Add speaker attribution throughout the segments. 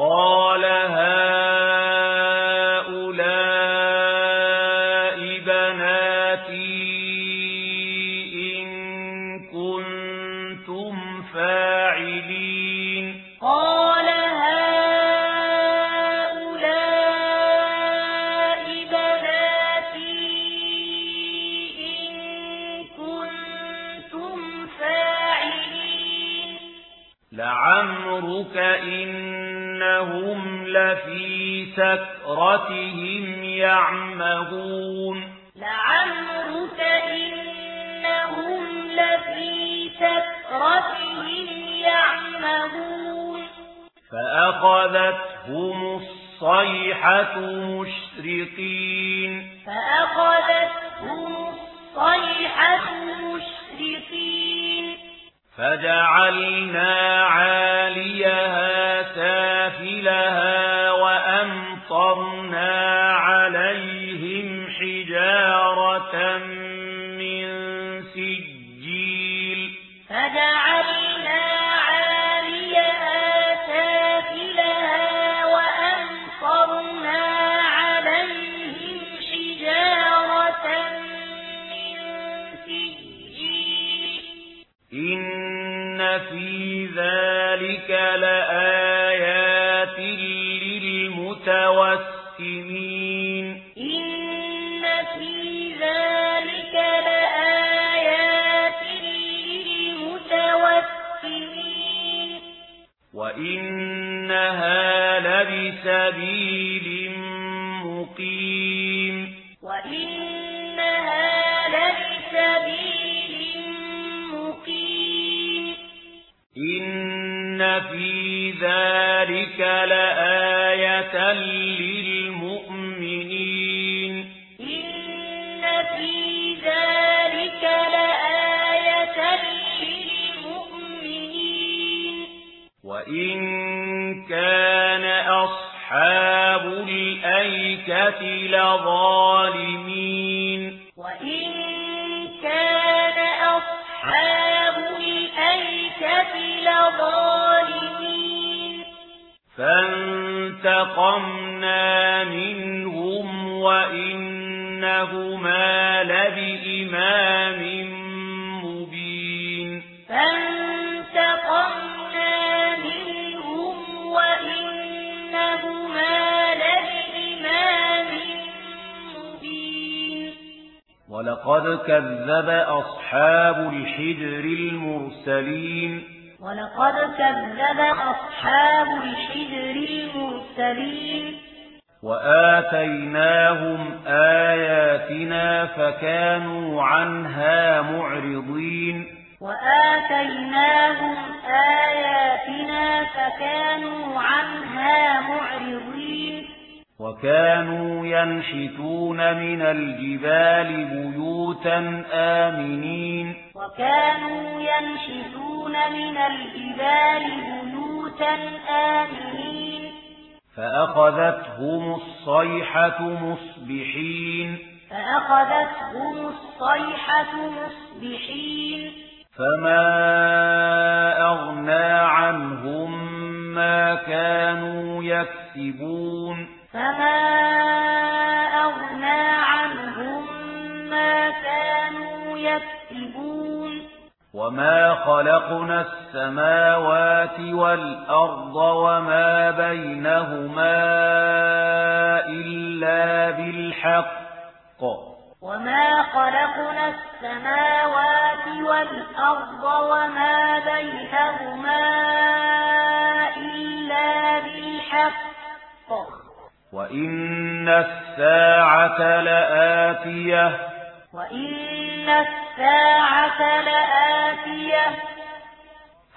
Speaker 1: قال هؤلاء بناتي إن كنتم فاعلين.
Speaker 2: قال هؤلاء بناتي إن كنتم فاعلين.
Speaker 1: لعمرك إن إنهم لفي سكرتهم يعمهون
Speaker 2: لعمرك إنهم لفي سكرتهم يعمهون
Speaker 1: فأخذتهم الصيحة مشرقين
Speaker 2: فأخذتهم الصيحة مشرقين
Speaker 1: فجعلنا عاليها سافلين وَأَمْطَرْنَا عَلَيْهِمْ حِجَارَةً مِّن سِجِّيلٍ
Speaker 2: فَجَعَلْنَا عَالِيَهَا سَافِلَهَا وَأَمْطَرْنَا عَلَيْهِمْ حِجَارَةً مِّن سِجِّيلٍ
Speaker 1: إِنَّ فِي ذَلِكَ لَآيَةً للمتوسمين.
Speaker 2: إن في ذلك لآيات للمتوسمين.
Speaker 1: وإنها لبسبيل ذلك لآية للمؤمنين
Speaker 2: إن في ذلك لآية للمؤمنين
Speaker 1: وإن كان أصحاب الأيكة لظالمين فانتقمنا منهم وإنهما لبإمام مبين.
Speaker 2: فانتقمنا منهم وإنهما لبإمام مبين.
Speaker 1: ولقد كذب أصحاب الحجر المرسلين.
Speaker 2: وَلَقَدْ كَذَّبَ أَصْحَابُ الْحِجْرِ الْمُرْسَلِينَ
Speaker 1: وَآتَيْنَاهُمْ آيَاتِنَا فَكَانُوا عَنْهَا مُعْرِضِينَ
Speaker 2: وَآتَيْنَاهُمْ آيَاتِنَا فَكَانُوا عَنْهَا مُعْرِضِينَ
Speaker 1: وكانوا ينشتون من الجبال بيوتا آمنين.
Speaker 2: وكانوا ينشتون من الجبال بيوتا آمنين.
Speaker 1: فأخذتهم الصيحة مصبحين.
Speaker 2: فأخذتهم الصيحة مصبحين.
Speaker 1: فما أغنى عنهم ما كانوا يكسبون.
Speaker 2: فما أغنى عنهم ما كانوا يكسبون
Speaker 1: وما خلقنا السماوات والأرض وما بينهما إلا بالحق
Speaker 2: وما خلقنا السماوات والأرض وما بينهما
Speaker 1: وَإِنَّ السَّاعَةَ لَآتِيَةٌ
Speaker 2: وَإِنَّ السَّاعَةَ لَآتِيَةٌ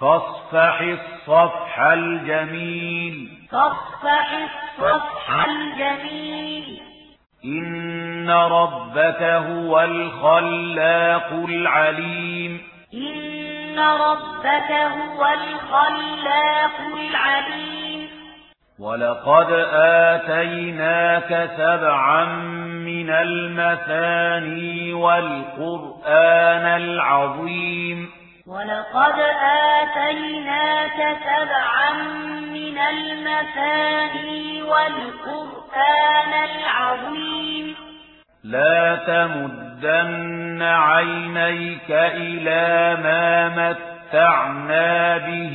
Speaker 1: فَاصْفَحِ الصَّفْحَ الْجَمِيلَ
Speaker 2: فَاصْفَحِ الصَّفْحَ الْجَمِيلَ
Speaker 1: إِنَّ رَبَّكَ هُوَ الْخَلَّاقُ الْعَلِيمُ
Speaker 2: إِنَّ رَبَّكَ هُوَ الْخَلَّاقُ الْعَلِيمُ
Speaker 1: وَلَقَدْ آتَيْنَاكَ سَبْعًا مِنَ الْمَثَانِي وَالْقُرْآنَ الْعَظِيمَ
Speaker 2: وَلَقَدْ آتَيْنَاكَ سَبْعًا مِنَ الْمَثَانِي وَالْقُرْآنَ الْعَظِيمَ
Speaker 1: لَا تَمُدَّنَّ عَيْنَيْكَ إِلَى مَا مَتَّعْنَا بِهِ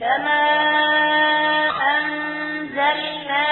Speaker 2: كما أنزلنا